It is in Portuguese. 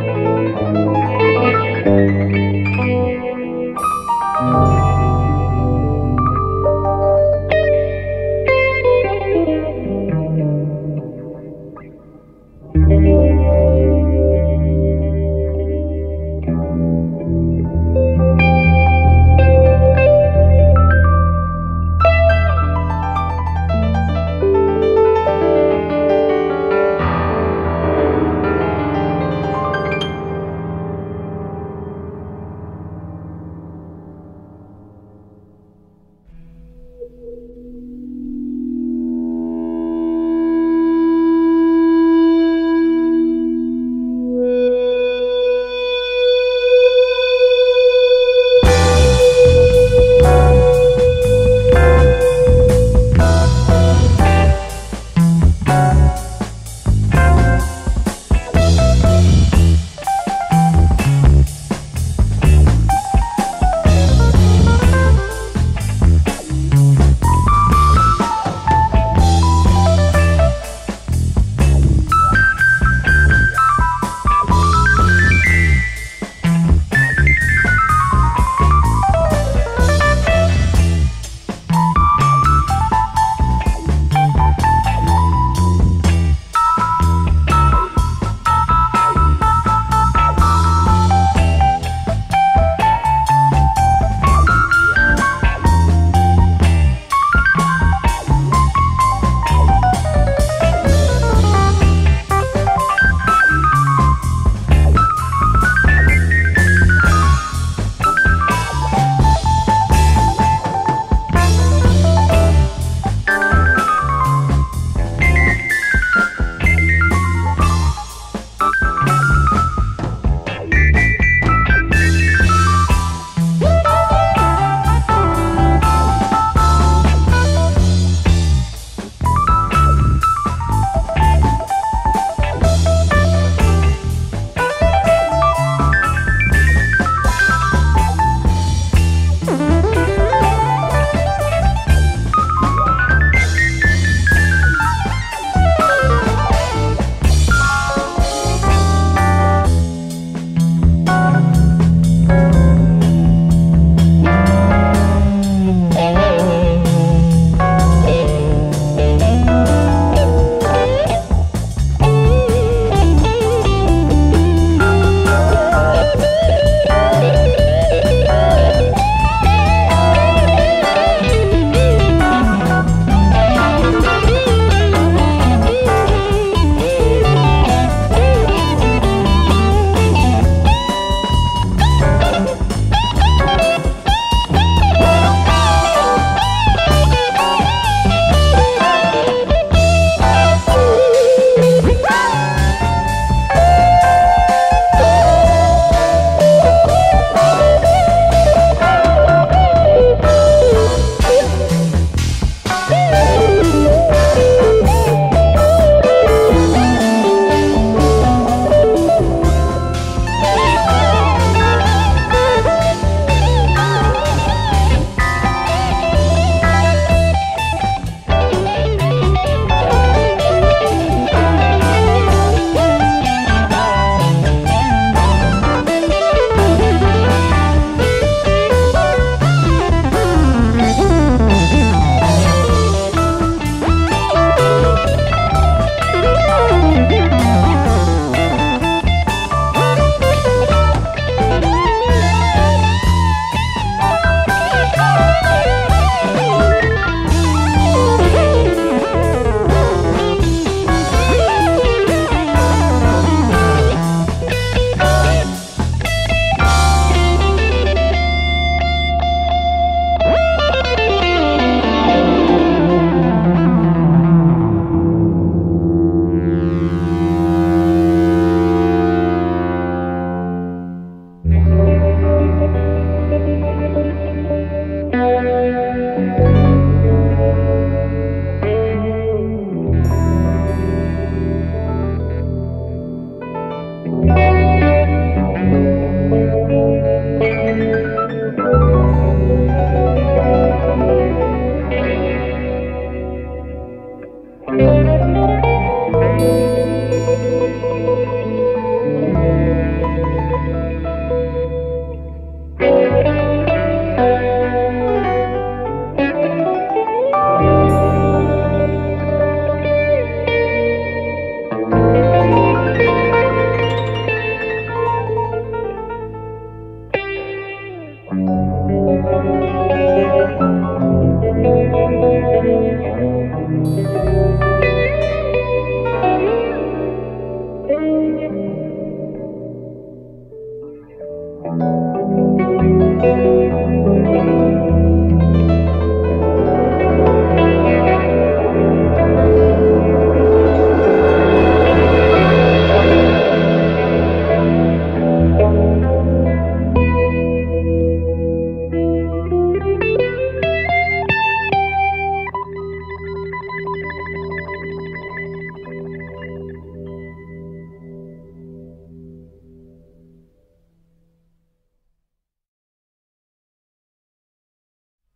Música